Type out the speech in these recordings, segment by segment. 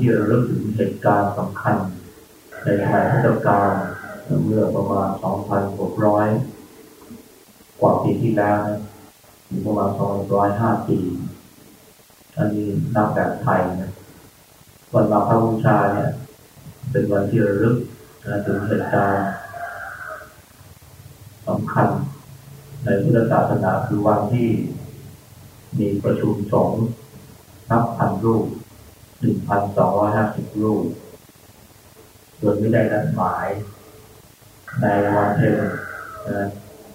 ที่ระลึกถึงเหตุการณ์สำคัญ ในสมัยพุทธกาลเมื่อประมาณ 2,600 กว่าปีที่แล้วนะประมาณ 205 ปี อันนี้นับแบบไทยนะวันมาพระบูชาเนี่ย เป็นวันที่ระลึกถึงเหตุการณ์สำคัญ ในพุทธศาสนาคือวันที่มีประชุมสงฆ์นับพันรูป หนึ่งพันสองร้อยห้าสิบรูปโดยไม่ได้นัดหมาย ในวันเพ็ญ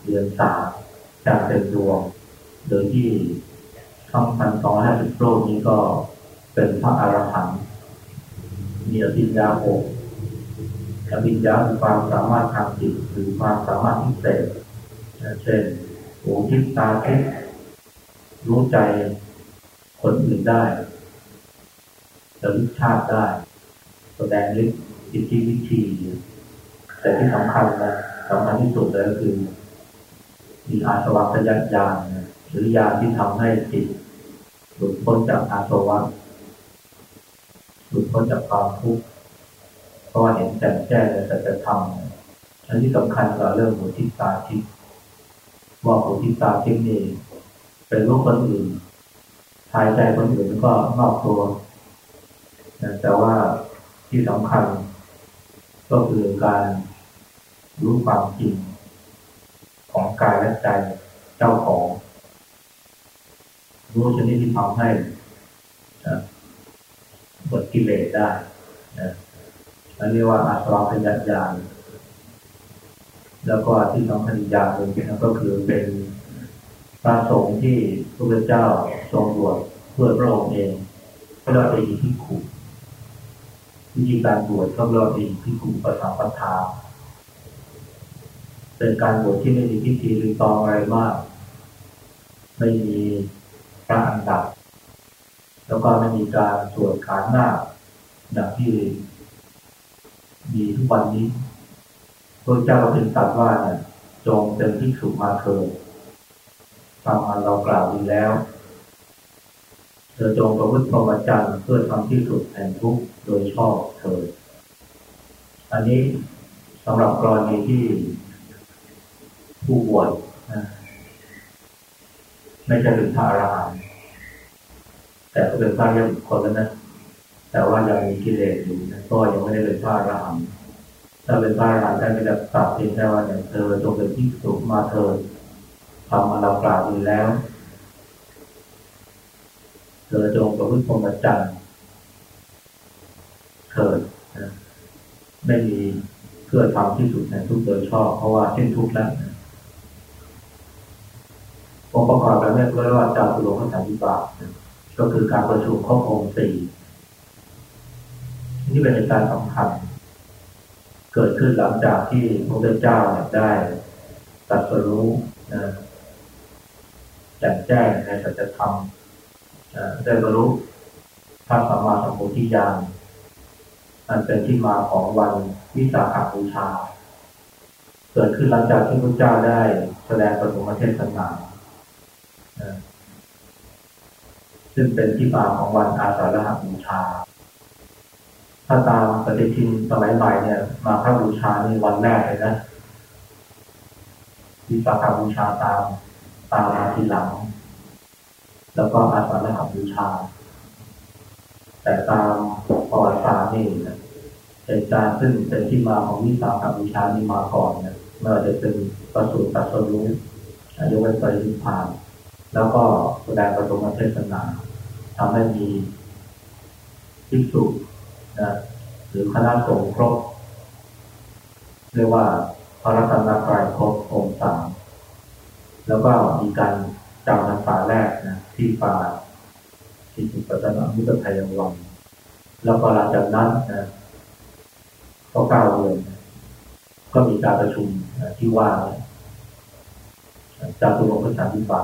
เดือนสามจากเต็มดวง โดยที่ทั้งพันสองห้าสิบรูปนี้ก็เป็นพระอรหันต์มีอภิญญาหกอภิญญาคือความสามารถทางจิตหรือความสามารถพิเศษเช่นหูทิพตาทิพรู้ใจคนอื่นได้ จะลึกชาติได้ แสดงลึกอิทธิวิธีแต่ที่สำคัญนะสำคัญที่สุดเลยก็คือ มีอาสวะพยัญาณหรือญาณที่ทำให้จิตหลุดพ้นจากอาสวะหลุดพ้นจากความทุกข์เพราะว่าเห็นแจ่มแจ้งในสัจธรรมอันที่สำคัญก็เรื่องหูทิตาทิพว่าหูทิตาทิพนี่เป็นลูกคนอื่นทายใจคนอื่นก็นอกตัว แต่ว่าที่สำคัญ ก็คือการรู้ความจริง ของกายและใจเจ้าของ รู้ชนิดที่ทำให้หมดกิเลสได้นะอันนี้ว่าอาสวะเป็นญาญาณแล้วก็ที่สำคัญอีกอย่างหนึ่งก็คือเป็นพระสงฆ์ที่พระเจ้าทรงบวชเพื่อพระองค์เองเรียกว่าเป็นที่ขุ วิธีการบวชก็เราเป็นที่ขุประสัมปทาเป็นการบวชที่ไม่มีพิธีหรือตองอะไรมาก ไม่มีพระอันดับ แล้วก็ไม่มีการสวดขานหน้าอย่างที่มีทุกวันนี้พระเจ้าเป็นตรัสว่าเนี่ยจงเป็นที่สุมาเถิดตามอันเรากล่าวดีแล้ว เธอจงประพฤติพรหมจรรย์เพื่อทำที่สุดแห่งทุกโดยชอบเถิดอันนี้สำหรับกรณีที่ผู้บวชนะไม่ใช่เป็นพระอรหันต์แต่ก็เป็นพระยังคนแล้วนะแต่ว่ายังมีกิเลสอยู่นะก็ยังไม่ได้เป็นพระอรหันต์ถ้าเป็นพระอรหันต์ได้ไม่ได้ตัดสินได้ว่าเนี่ยเธอจงเป็นที่สุขมาเถิดทำมาเรากล่าวดีแล้ว เธอจงประพฤติพรหมจรรย์เถิดนะไม่มีเพื่อทำที่สุดในทุกโดยชอบ เพราะว่าเช่นทุกแล้วองค์ประกอบแบบนี้เรียกว่าจาตุโลกสันติบาตก็คือการประชุมข้อองค์สี่นี่เป็นการสำคัญเกิดขึ้นหลังจากที่พระพุทธเจ้าได้ตัดสรู้นะแจ่มแจ้งในสัจธรรม ได้บรรลุพระสัมมาสัมพุทธิญาณอันเป็นที่มาของวันวิสาขบูชา เกิดขึ้นหลังจากที่พระเจ้าได้แสดงปฐมเทศนาซึ่งเป็นที่มาของวันอาสาฬหบูชา ถ้าตามปฏิทินสมัยใหม่เนี่ย มาพระบูชานี่วันแรกเลยนะวิสาขบูชาตามตามมาทีหลัง แล้วก็อาสาฬหบูชา แต่ตามประวัติศาสตร์นี่เหตุการณ์ซึ่งเป็นที่มาของวิสาขบูชานี่มาก่อนเนี่ยเมื่อจะเป็นประสูติตัดสรู้อายุวันปริพพานแล้วก็แสดงประสมเทศนาทำให้มีภิกษุนะหรือคณะสงฆ์ครบเรียกว่าพระรัตนตรัยครบองค์สามแล้วก็มีการ จำพรรษาแรกนะที่ป่าที่สุปัตนามุตไทยวังแล้วก็หลังจากนั้นนะก็เก้าเดือนก็มีการประชุมที่ว่าจากตุลงพระสามิบา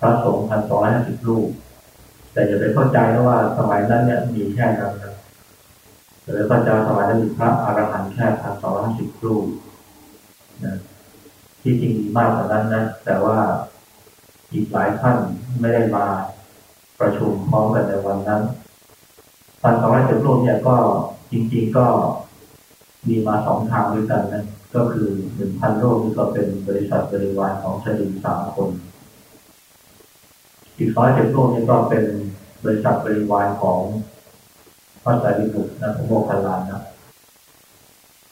พระสงฆ์พันสองร้อยห้าสิบรูป แต่อย่าไปเข้าใจนะว่าสมัยนั้นเนี่ยมีแค่นั้นนะแต่พระเจ้าสมัยนั้นมีพระอรหันต์แค่พันสองร้อยห้าสิบรูปนะ ที่จริงมีมากกว่านั้นนะ แต่ว่าอีกหลายท่านไม่ได้มาประชุมพร้อมกันในวันนั้นพันสองร้อยสิบรูปเนี่ยก็จริง ๆก็มีมาสองทางด้วยกันนะก็คือหนึ่งพันรูปนี่ก็เป็นบริษัทบริวารของชลินสามคน อีกร้อยสิบรูปนี่ก็เป็นบริษัทบริวารของพระสารีบุตรนะพระโมคคัลลานะ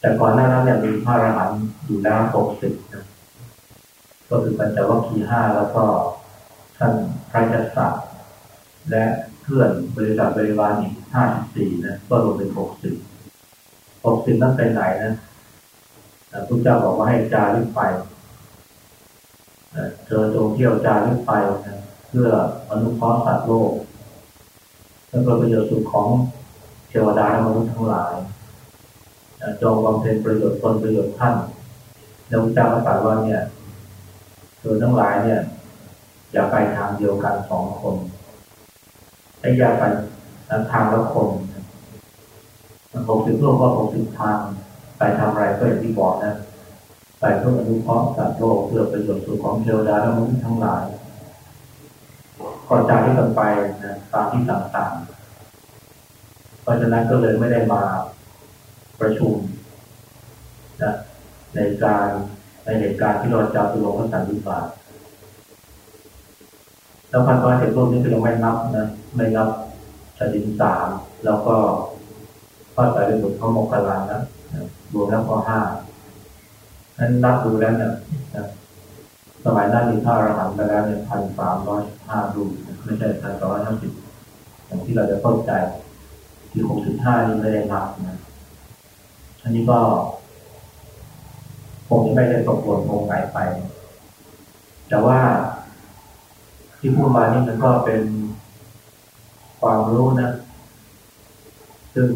แต่ก่อนหน้านั้นเนี่ยมีพระอรหันต์อยู่แล้วหกสิบนะ ก็คือปัญจวัคคีย์ห้าแล้วก็ท่านพระจัสสะและเพื่อนบริษัทบริวารอีกห้าสิบสี่นะก็รวมเป็นหกสิบหกสิบนั้นเป็นไหนนะพระเจ้าบอกว่าให้จาริกไปเธอจงเที่ยวจาริกไปนะเพื่ออนุเคราะห์สัตว์โลกและประโยชน์สุขของเทวดาและมนุษย์ทั้งหลายจงบำเพ็ญประโยชน์ตนประโยชน์ท่านแล้วพระเจ้าก็ตรัสว่าเนี่ย เธอทั้งหลายเนี่ย อย่าไปทางเดียวกันสองคนให้อย่าไปทางละคนหกสิบโลกก็หกสิบทาง ไปทำอะไรก็อย่างที่บอกนะ ไปเพื่ออนุเคราะห์สัตว์โลกเพื่อประโยชน์สุขของเทวดาและมนุษย์ทั้งหลายก่อนจากที่กันไปนะตามที่ต่างๆ เพราะฉะนั้นก็เลยไม่ได้มาประชุมนะในการ ในเหตุการณ์ที่เราจะตุลงพระสันติบาตแล้วพันร้อยเจ็ดรูปนี้ก็ยังไม่นับนะไม่นับชดินสามแล้วก็พระสารีบุตรเขาโมกขลานะรวมแล้วก็ห้านั้นนับดูแล้วเนี่ยสมัยนั้นมีพระอรหันต์ไปแล้วเนี่ยพันสามร้อยห้ารูปไม่ใช่พันสองร้อยห้าสิบอย่างที่เราจะเข้าใจที่หกสิบห้านี่ไม่ได้นับนะอันนี้ก็ คงจะไม่ได้ตกหล่นลงไหนไป แต่ว่าที่พูดมานี่มันก็เป็นความรู้นะ ซึ่ง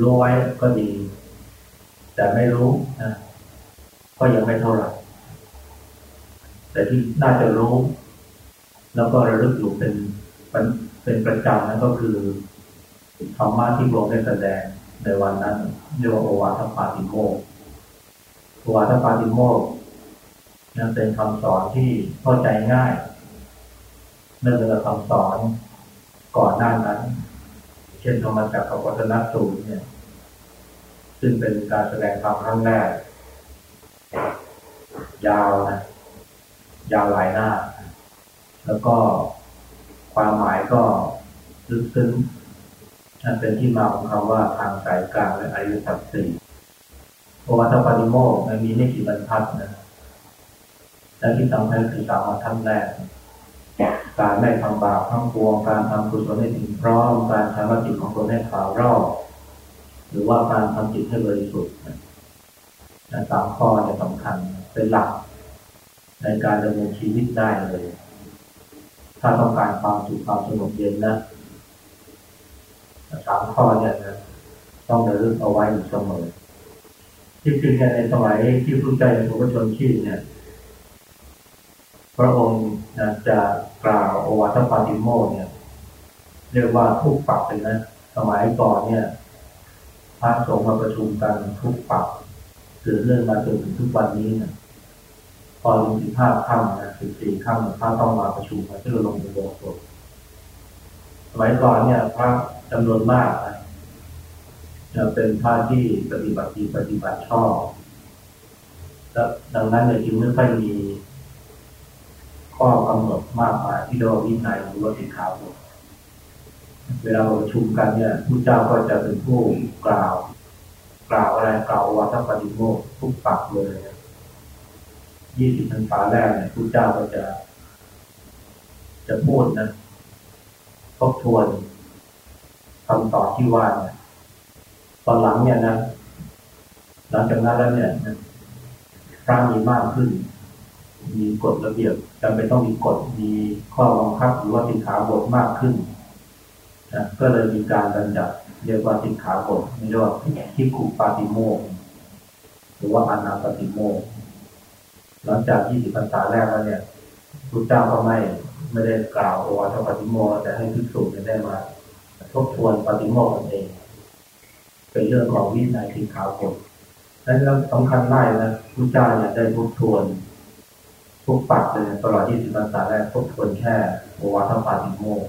รู้ไว้ก็ดี แต่ไม่รู้นะก็ยังไม่เท่าไหร่แต่ที่น่าจะรู้ แล้วก็ระลึกอยู่เป็นเป็นประจำนั่นก็คือธรรมะที่พระองค์ได้แสดงในวันนั้นเรียกว่าโอวาทปาติโมก โอวาทปาติโมกนั่นเป็นคำสอนที่เข้าใจง่ายเนื่องจากคำสอนก่อนหน้านั้น เช่นธรรมจักรวัฒนสูตรเนี่ย ซึ่งเป็นการแสดงธรรมครั้งแรก ยาวนะยาวหลายหน้า แล้วก็ความหมายก็ลึกซึ้งนั่นเป็นที่มาของคำว่าทางสายกลางและอายุสัพสี่ เพราะว่าถ้าปฏิโมกมันมีไม่กี่บรรทัดนะและที่สำคัญคือสามบรรทัดแรกการไม่ทำบาปทั้งปวงการทำกุศลให้ถึงพร้อมการทำจิตของตนให้ขาวรอบหรือว่าการทำจิตให้บริสุทธิ์สามข้อเนี่ยสำคัญเป็นหลัก ในการดำเนินชีวิตได้เลย ถ้าต้องการความสุขความสงบเย็นนะสามข้อเนี่ยนะต้องระลึกเอาไว้อยู่เสมอที่ จริงในสมัยที่ผู้ใจในพระชนชีพเนี่ย พระองค์จะกล่าวโอวาทปาติโมเนี่ย เรียกว่าทุกปักเลยนะ สมัยก่อนเนี่ยพระสงฆ์มาประชุมกันทุกปักถือเรื่องมาจนถึงทุกวันนี้นะพอลงสิบห้าค่ำนะสิบสี่ค่ำพระต้องมาประชุมมาเพื่อลงในโบสถ์สมัยก่อนเนี่ยพระจำนวนมากนะ เป็นพระที่ปฏิบัติดีปฏิบัติชอบแล้วดังนั้นเนี่ยจึงไม่ค่อยมี ข้อกำหนดมากมายที่เรียกว่าวินัยหรือว่าสิกขาบทเวลาเราประชุมกันเนี่ยผู้เจ้าก็จะเป็นผู้กล่าว กล่าวอะไรกล่าววัฒปฏิโมกทุกปักเลยยี่สิบพรรษาแรกเนี่ยผู้เจ้าก็จะ จะพูดนะทบทวนคำตอบที่ว่าเนี่ย ตอนหลังเนี่ยนะหลังจากนั้นแล้วเนี่ยพระมีมากขึ้น มีกฎระเบียบจำเป็นต้องมีกฎมีข้อบังคับหรือว่าสินขาบทมากขึ้นนะก็เลยมีการบัญญัติเรียกว่าสินขาบทเรียกว่าที่ขุปาติโมกหรือว่าอนาปฏิโมกหลังจากที่สิบพรรษาแรกแล้วเนี่ยพระเจ้าก็ไม่ไม่ได้กล่าวโอวาทปฏิโมกแต่ให้พิสูจน์ได้มาทบทวนปฏิโมกข์เอง เป็นเรื่องของวินัยที่ขาวกฎนั้นสำคัญได้นะพระเจ้าเนี่ยได้ทบทวนทุกปักเลยตลอดที่สิบพรรษาแรกทบทวนแค่โอวาทปาติโมก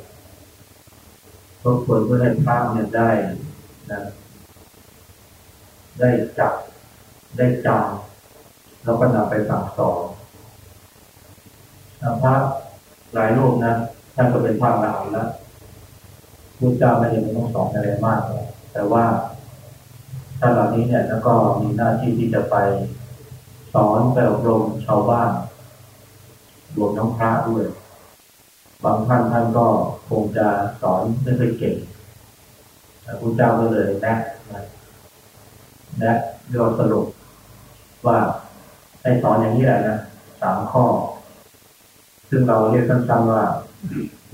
ทบทวนเพื่อให้พระเนี่ยได้นะได้จับได้จำแล้วก็นำไปสั่งสอนพระหลายรูปนะท่านก็เป็นพระหลานแล้วพุทธเจ้าไม่ได้ต้องสอนอะไรมาก แต่ว่า ท่านเหล่านี้เนี่ยแล้วก็มีหน้าที่ที่จะไปสอนไปอบรมชาวบ้านรวมทั้งพระด้วย บางท่านท่านก็คงจะสอนไม่ค่อยเก่งพระพุทธเจ้าก็เลยแนะแนะเรียกสรุปว่าให้สอนอย่างนี้แหละนะสามข้อ ซึ่งเราเรียกสั้นๆว่า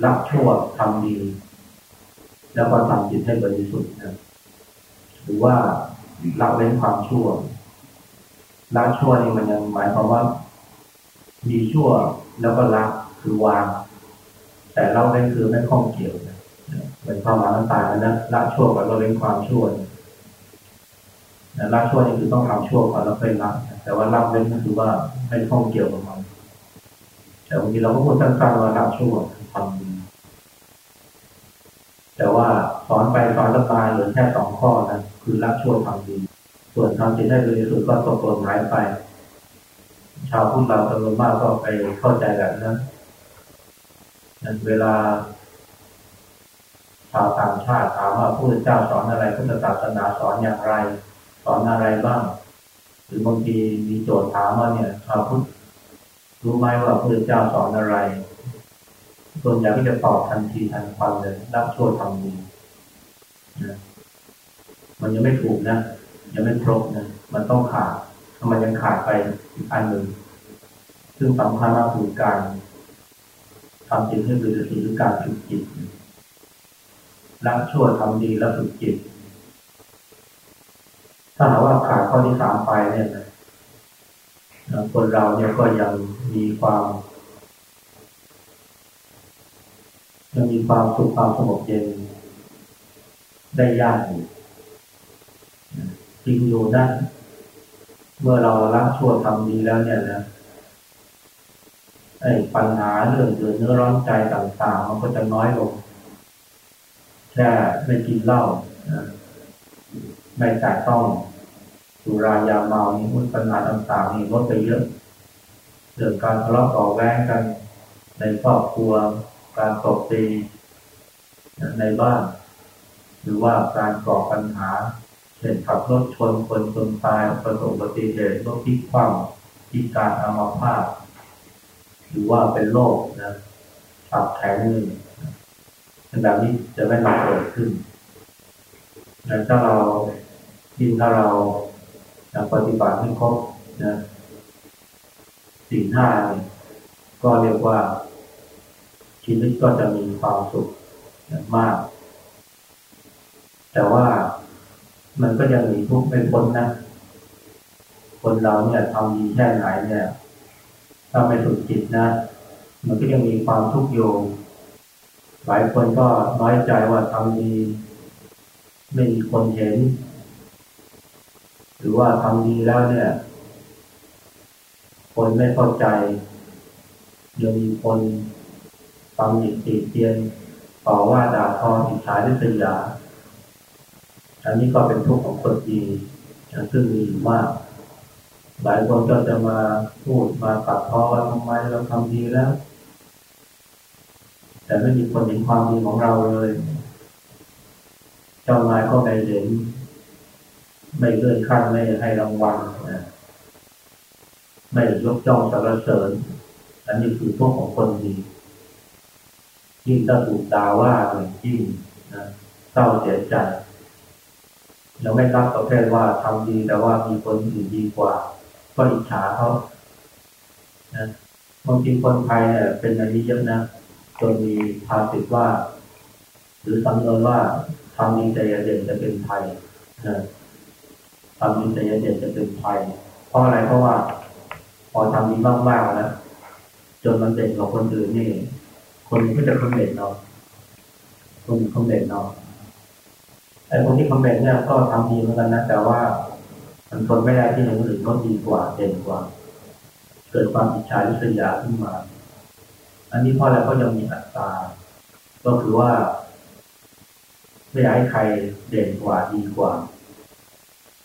รับชั่วทำดี แล้วก็ทำจิตให้บริสุทธิ์นะหรือว่า ละเว้นความชั่วละชั่วนี่มันยังหมายความว่า มีชั่วแล้วก็ละคือวาง แต่เราเว้นคือไม่ข้องเกี่ยวเป็นความหมายต่างๆนะละชั่วกับเราเว้นความชั่วละชั่วนี่คือต้องทำชั่วก่อนแล้วค่อยละแต่ว่าละเว้นก็คือว่าไม่ข้องเกี่ยวกับมันแต่บางทีเราก็พูดสั้นๆว่าละชั่วทำดีแต่ว่าสอนไปสอนละมาเหลือแค่สองข้อนะ คือละชั่วทำดี ส่วนทำจิตให้บริสุทธิ์ก็ตกหล่นหายไป ชาวพุทธเราจำนวนมากก็ไปเข้าใจแบบนั้นนั้นเวลาชาวต่างชาติถามว่าพระเจ้าสอนอะไรพุทธศาสนาสอนอย่างไร สอนอะไรบ้าง หรือบางทีมีโจทย์ถามว่าเนี่ยชาวพุทธรู้ไหมว่าพระเจ้าสอนอะไรส่วนใหญ่ก็จะตอบทันทีทันควันเลยรับชั่วทำดีนะ มันยังไม่ถูกนะยังไม่ครบนะมันต้องขาดถ้ามันยังขาดไปอีกอันหนึ่งซึ่งสำคัญมากคือการทำจิตให้บริสุทธิ์หรือการฝึกจิตละชั่วทำดีแล้วฝึกจิต ถ้าหากว่าขาดข้อที่สามไปเนี่ยนะคนเราเนี่ยก็ยังมีความยังมีความสุขความสงบเย็นได้ยากอยู่ ริงอยู่นั่นเมื่อเราละชั่วทำดีแล้วเนี่ยนะไอ้ปัญหาเรื่องเดือดเนื้อร้อนใจต่างๆมันก็จะน้อยลง แค่ไม่กินเหล้าไม่จ่ายต้องสุรายาเมานี่มุปัญหาต่างๆนี่ลดไปเยอะเรื่องการทะเลาะต่อแว้งกัน ในครอบครัว การตบตีในบ้าน หรือว่าการก่อปัญหา เช่นขับรถชนคนจนตายประสบอุบัติเหตุรถพิกคว่ำพิการอัมพาตหรือว่าเป็นโรคนะตับแข็งนึ่งแบบนี้จะไม่มาเกิดขึ้นแต่ถ้าเรายิ่งถ้าเราปฏิบัติให้ครบนะสิ่ห้าก็เรียกว่าชีวิตก็จะมีความสุขมาก แต่ว่า มันก็ยังมีทุกข์ไม่พ้นนะ คนเราเนี่ยทำดีแค่ไหนเนี่ยถ้าไม่ถูกจิตนะ มันก็ยังมีความทุกข์โยงหลายคนก็น้อยใจว่าทำดีไม่มีคนเห็น หรือว่าทำดีแล้วเนี่ย คนไม่เข้าใจยังมีคนตำหนิติเตียนต่อว่าด่าทออิจฉาริษยา อันนี้ก็เป็นทุกข์ของคนดีซึ่งมีมาก หลายคนก็จะมาพูดมาตัดทอว่าทำไมเราทำดีแล้ว แต่ไม่มีคนเห็นความดีของเราเลย เจ้านายก็ไม่เห็น ไม่เลื่อนขั้นไม่ให้รางวัลนะไม่ยกย่องสรรเสริญ อันนี้คือพวกของคนดียิ่งถ้าถูกด่าว่ายิ่งนะเศร้าเสียใจ เราไม่รับประเภทว่าทำดีแต่ว่ามีคนอื่นดีกว่า ก็อิจฉาเขานะบางทีคนไทยเนี่ยเป็นอันนี้เยอะนะจนมีภาษิตว่า หรือสำนวนว่าทำดีแต่อย่าเด่นจะเป็นไทยนะทำดีแต่อย่าเด่นจะเป็นไทยเพราะอะไรเพราะว่า พอทำดีมากๆแล้วจนมันเด่นกว่าคนอื่นนี่ คนก็จะคอมเมนต์เนาคนคอมเมนต์เนา ไอ้คนที่คอมเมนต์เนี่ยก็ทำดีเหมือนกันนะ แต่ว่า มันทนไม่ได้ที่คนอื่นเขาดีกว่าเด่นกว่า เกิดความอิจฉาริษยาขึ้นมา อันนี้เพราะอะไรก็ยังมีอัตตา ก็คือว่า ไม่อยากให้ใครเด่นกว่าดีกว่า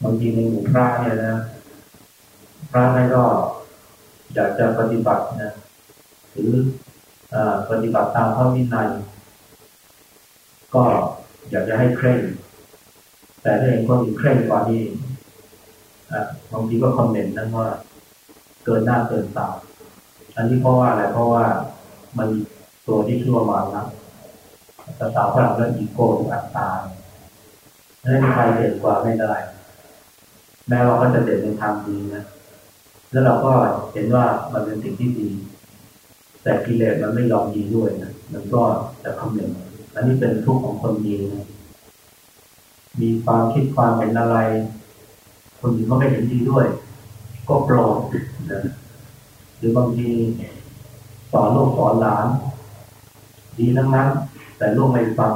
บางทีในหมู่พระเนี่ยนะพระไม่ก็อยากจะปฏิบัตินะหรืออปฏิบัติตามพระวินัยก็อยากจะให้เคร่ง แต่ถ้าเองก็มีเคร่งกว่านี้บางทีก็คอมเมนต์นั่นว่า เกินหน้าเกินตาอันนี้เพราะว่าอะไรเพราะว่ามันตัวที่ชั่วมานะภาษาฝรั่งเรียกอีโก้อัตตาไม่มีใครเด่นกว่าไม่ได้ แม้เราก็จะเด่นในทางดีนะแล้วเราก็เห็นว่ามันเป็นสิ่งที่ดี แต่กิเลสมันไม่ยอมดีด้วยนะมันก็จะคอมเมนต์อันนี้เป็นทุกข์ของคนดีนะ มีความคิดความเห็นอะไร คนอื่นก็ไม่เห็นดีด้วย ก็โกรธนะหรือบางทีสอนลูกสอนหลาน ดีทั้งนั้น แต่ลูกไม่ฟัง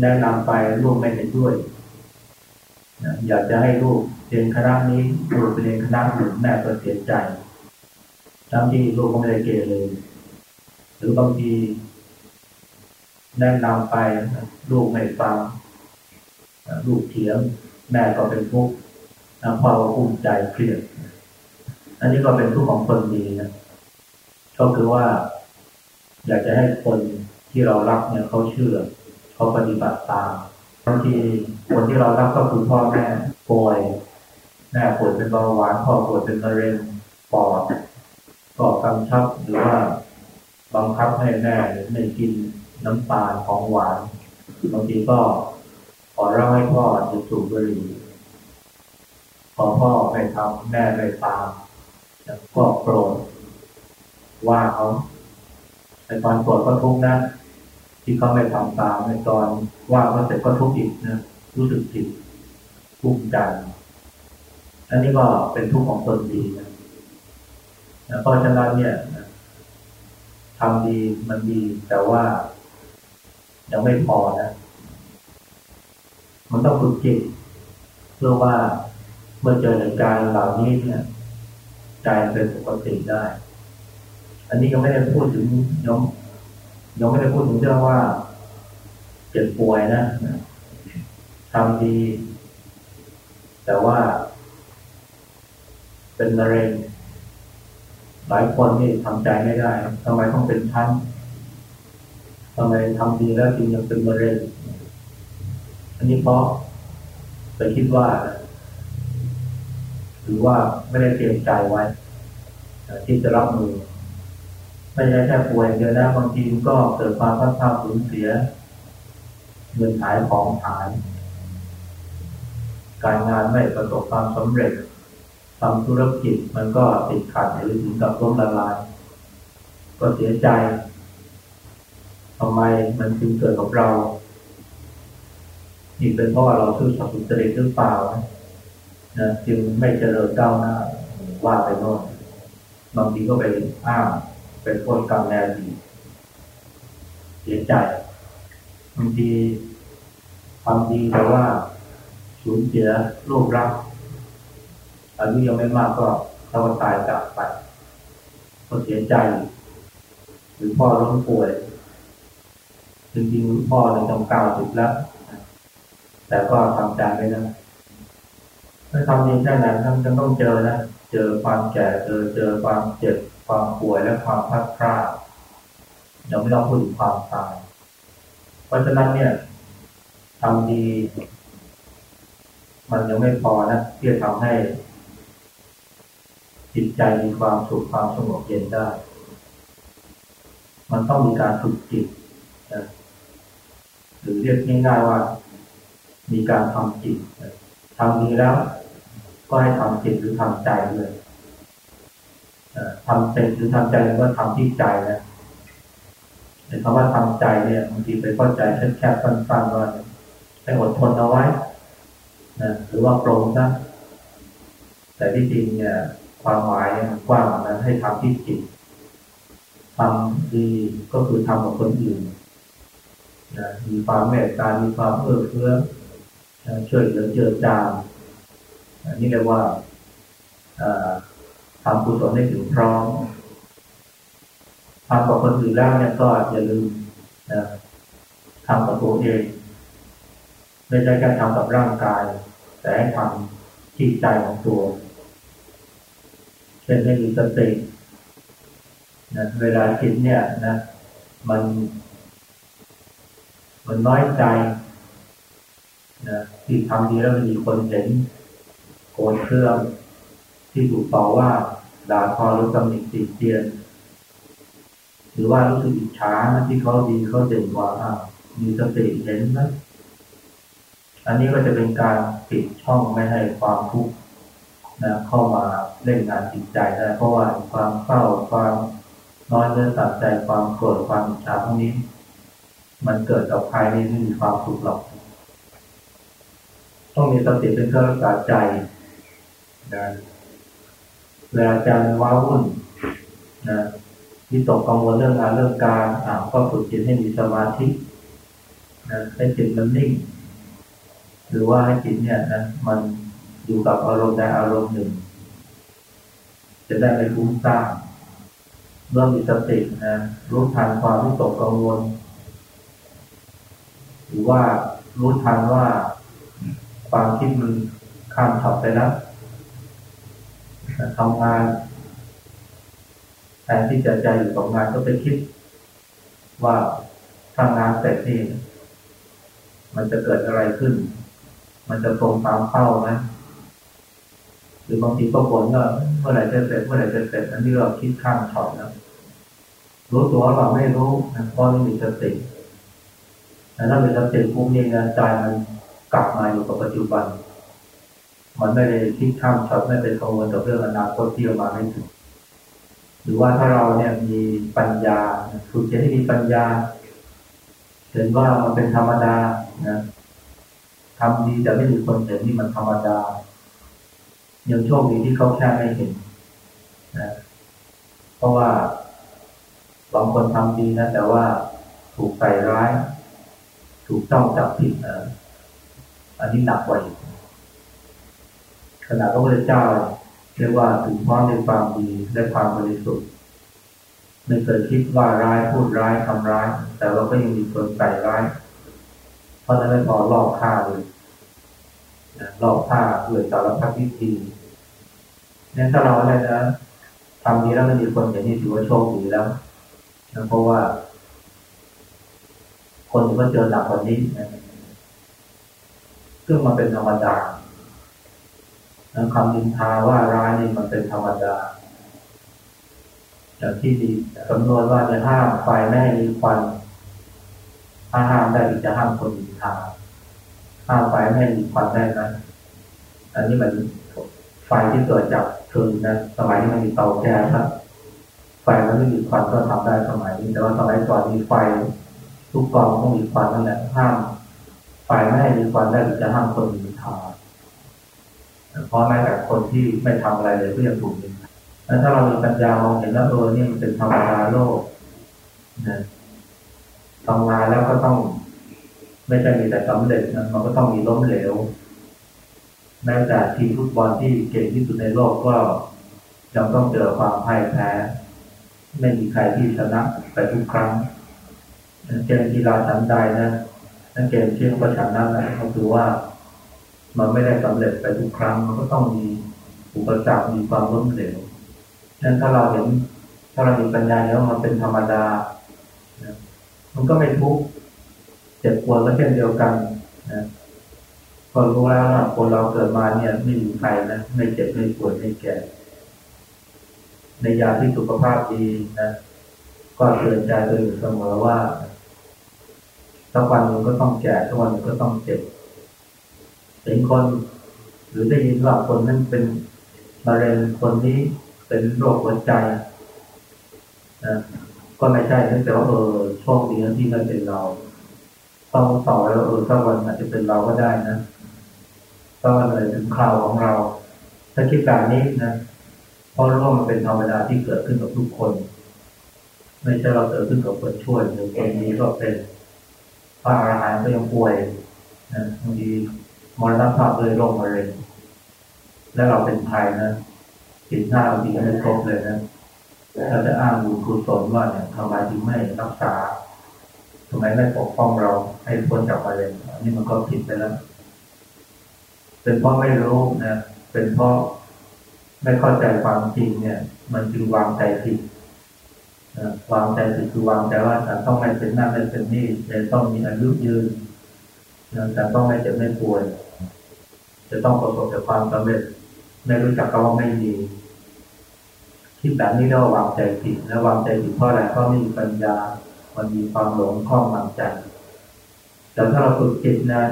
แนะนำไปลูกไม่เห็นด้วยนะอยากจะให้ลูกเรียนคณะนี้ลูกไปเรียนคณะอื่นแม่ก็เสียใจทั้งที่ลูกก็ไม่ได้เกเรหรือบางทีแนะนำไปลูกไม่ฟัง ลูกเถียงแม่ก็เป็นทุกข์พ่อก็อุ้มใจเครียดอันนี้ก็เป็นทุกข์ของคนดีนะก็คือว่า อยากจะให้คนที่เรารักเนี่ยเขาเชื่อเขาปฏิบัติตามบางทีคนที่เรารักก็คือพ่อแม่ป่วยแม่ป่วยเป็นเบาหวานพ่อป่วยเป็นมะเร็งปอดก็กำชับหรือว่าบังคับให้แม่ไม่กินน้ำตาลของหวานบางทีก็ ขอร้องให้พ่อจะสูบบุหรี่ขอพ่อไปทำแม่ไปตามก็โกรธว่าเขาในตอนโกรธก็ทุกข์นะที่เขาไม่ทำตามในตอนว่าเขาเสร็จก็ทุกข์อีกนะรู้สึกผิดทุกข์ใจอันนี้ก็เป็นทุกข์ของตนดีนะเพราะฉะนั้นเนี่ยทำดีมันดีแต่ว่ายังไม่พอนะ มันต้องฝึกจิตเพื่อว่าเมื่อเจอเหตุการณ์เหล่านี้เนี่ยใจเป็นปกติได้ อันนี้ยังไม่ได้พูดถึงยังยังไม่ได้พูดถึงเรื่องว่าเจ็บป่วยนะทำดี แต่ว่า เป็นมะเร็งหลายคนนี่ทำใจไม่ได้ทำไมต้องเป็นชั้นทำไมทำดีแล้วจึงยังเป็นมะเร็ง อันนี้เพราะไปคิดว่า หรือว่าไม่ได้เตรียมใจไว้ที่จะรับมือ ไม่ใช่แค่ป่วยเดียวนะบางทีก็เกิดความพัดพาสูญเสียเงินหายของหาย การงานไม่ประสบความสำเร็จทำธุรกิจมันก็ติดขัดหรือถึงกับล้มละลาย ก็เสียใจทำไมมันจึงเกิดกับเรา นี่เป็นเพราะว่าเราซื่อสัตย์สุจริตหรือเปล่านะจึงไม่เจริญก้าวหน้าว่าไปโน่นบางทีก็ไปอ้างเป็นคนกรรมแนวดีเสียใจบางทีทำดีแต่ว่าสูญเสียลูกรักอายุยังไม่มากก็เขาก็ตายจากไปก็เสียใจ หรือพ่อล้มป่วยจริงๆพ่อเลยต้องก้าวสุดแล้ว แต่ก็ทำใจไม่ได้ถ้าทำดีแค่ไหนท่านจะต้องเจอนะเจอความแก่เจอเจอความเจ็บความป่วยและความพัดพลาดยังไม่ต้องพูดถึงความตาย เพราะฉะนั้นเนี่ยทำดี มันยังไม่พอนะที่จะทำให้จิตใจมีความสุขความสงบเย็นได้ มันต้องมีการฝึกจิตนะหรือเรียกง่ายๆว่า มีการทำจิตทำดีแล้ว ก็ให้ทำจิตหรือทำใจเลยทำจิตหรือทำใจแล้วก็ทำที่ใจนะแต่คำว่าทำใจเนี่ยบางทีไปเข้าใจแค่ๆสั้นๆว่าให้อดทนเอาไว้นะหรือว่าโปร่งนะแต่ที่จริงเนี่ยความหมายกว้างนะให้ทำที่จิตทำดีก็คือทำกับคนอื่นนะมีความเมตตา มีความเอื้อเฟื้อ ช่วยเหลือเจือจางอันนี้เรียกว่าทำกุศลให้ถึงพร้อมทำกับคนอื่นแล้วเนี่ยก็อย่าลืมทำกับตัวเอง ไม่ใช่แค่ทำกับร่างกาย แต่ให้ทำจิตใจของตัว เช่นให้มีสตินะเวลาคิดเนี่ยนะ มัน มันน้อยใจ นะที่ทำดีแล้วมีคนเห็นโกรธเครื่อง ที่ถูกต่อว่าด่าทอหรือตำหนิติเตียน หรือว่ารู้สึกอิจฉาที่เขาดีเขาเด่นกว่ามีสติเห็นนะอันนี้ก็จะเป็นการปิดช่องไม่ให้ความทุกข์นะเข้ามาเล่นงานจิตใจได้เพราะว่าความเศร้าความน้อยเนื้อตัดใจความโกรธความอิจฉาพวกนี้ มันเกิดกับภายในไม่มีความสุขหรอก ต้องมีสติเป็นเครื่องรักษาใจนะเวลาใจว้าวุ่นนะที่ตกกังวลเรื่องงานเรื่องการอ่าก็ฝึกจิตให้มีสมาธินะให้จิตมันนิ่ง หรือว่าให้จิตเนี่ยนะมันอยู่กับอารมณ์ใดอารมณ์หนึ่ง จะได้ไม่ฟุ้งซ่านเมื่อมีสตินะรู้ทันความที่ตกกังวล หรือว่ารู้ทันว่า ความคิดมันข้ามถับไปแล้วทำงานแทนที่จะใจอยู่กับงานก็ไปคิด ว่าทำงานเสร็จนี่มันจะเกิดอะไรขึ้น มันจะตรงตามเป้าไหมหรือบางทีก็บ่นว่าเมื่อไหร่จะเสร็จเมื่อไหร่จะเสร็จอันนี้เราคิดข้ามช็อตแล้วรู้ตัวเราไม่รู้นะเพราะไม่มีสติแต่ถ้ามีสติปุ๊บเนี่ยใจมัน กลับมาอยู่กับปัจจุบัน มันไม่ได้คิดข้ามช็อตไม่เป็นกังวลกับเรื่องอนาคตที่จะมาไม่ถึงหรือว่าถ้าเราเนี่ยมีปัญญาฝึกจิตให้มีปัญญาเห็นว่ามันเป็นธรรมดานะทำดีแต่ไม่มีคนเห็นนี่มันธรรมดายังโชคดีที่เขาแค่ไม่เห็นนะเพราะว่าบางคนทำดีนะแต่ว่าถูกใส่ร้าย ถูกต้องจับผิด อันนี้หนักกว่าอีกขณะพระพุทธเจ้าเรียกว่าถึงพร้อมในความดีและความบริสุทธิ์ไม่เคยคิดว่าร้ายพูดร้ายทำร้าย แต่เราก็ยังมีคนใส่ร้าย เพราะฉะนั้นพอลอกฆ่าเลยลอกฆ่าด้วยสารพัดวิธีนี่ยถ้าเราอะไรนะทำนี้แล้วมันมีคนเห็นนี่ถือว่าโชคดีแล้วนะเพราะว่า คนก็เจอหนักกว่านี้นะ ซึ่งมันเป็นธรรมดาคำนินทาว่าร้ายนี่มันเป็นธรรมดาอย่างที่ดีสำนวนว่าจะห้ามไฟไม่ให้มีควันถ้าห้ามได้จะห้ามคนนินทาห้ามไฟไม่ให้มีควันได้นะอันนี้มันไฟที่เกิดจากเพลิงนะสมัยนี้มันมีเตาแก๊สครับไฟมันไม่มีควันก็ทำได้สมัยนี้แต่ว่าสมัยก่อนมีไฟทุกกองต้องมีควันนั่นแหละห้าม ไฟไม่มีควันได้จะห้ามคนนินทาเพราะแม้แต่คนที่ไม่ทำอะไรเลยก็ยังถูกนินทาแล้วถ้าเรามีปัญญามองเห็นแล้วเออนี่มันเป็นธรรมดาโลกนะทำงานแล้วก็ต้อง ไม่ใช่มีแต่สำเร็จนะมันก็ต้องมีล้มเหลวแม้แต่ทีมฟุตบอลที่เก่งที่สุดในโลกก็ยังต้องเจอความพ่ายแพ้ ไม่มีใครที่ชนะไปทุกครั้งเกมกีฬาชั้นใดนะ นั่นเกมเชื่อมประชันนั้นนะก็คือว่า มันไม่ได้สำเร็จไปทุกครั้ง มันก็ต้องมีอุปสรรคมีความล้มเหลวนั้นถ้าเราเห็น ถ้าเรามีปัญญาแล้วมันเป็นธรรมดามันก็ไม่ทุกข์เจ็บปวดก็เช่นเดียวกันนะพอรู้แล้วว่าคนเราเกิดมาเนี่ยไม่มีใครนะไม่เจ็บไม่ปวดไม่แก่ ในยาที่สุขภาพดีนะก็เตือนใจตัวเองเสมอว่า สักวันหนึ่งก็ต้องแก่สักวันหนึ่งก็ต้องเจ็บเห็นคน หรือได้ยินว่าคนนั้นเป็นมะเร็งคนนี้เป็นโรคหัวใจนะก็ไม่ใช่แต่ว่าเออโชคดีที่ไม่เป็นเราต้องต่อแล้วเออสักวันอาจจะเป็นเราก็ได้นะก็เลยถึงคราวของเรา ถ้าคิดการนี้นะเพราะรู้ว่ามันเป็นธรรมดาที่เกิดขึ้นกับทุกคน ไม่ใช่เราเกิดขึ้นกับคนช่วยหรือคนดีก็เป็น พระอรหันต์ก็ยังป่วยนะบางทีมรณภาพเลยโรคมะเร็งแล้วเราเป็นไทยนะสินห้าบางทีก็ไม่ครบเลยนะเราจะอ้างบุญกุศลว่าเนี่ยทำไมถึงไม่รักษาทำไมไม่ปกป้องเราให้พ้นจากมะเร็งอันนี้มันก็ผิดไปแล้ว เป็นเพราะไม่รู้นะเป็นเพราะไม่เข้าใจความจริงเนี่ย มันจึงวางใจผิด วางใจผิดคือวางใจว่าฉันต้องไม่เป็นนั่นไม่เป็นนี่จะต้องมีอายุยืนฉันต้องไม่เจ็บไม่ป่วย จะต้องประสบแต่ความสำเร็จไม่รู้จักคำว่าไม่ดีคิดแบบนี้เรียกว่าวางใจผิดแล้วางใจผิดเพราะอะไรเพราะไม่มีปัญญา มันมีความหลงข้องมันใจ แต่ถ้าเราฝึกจิตนะ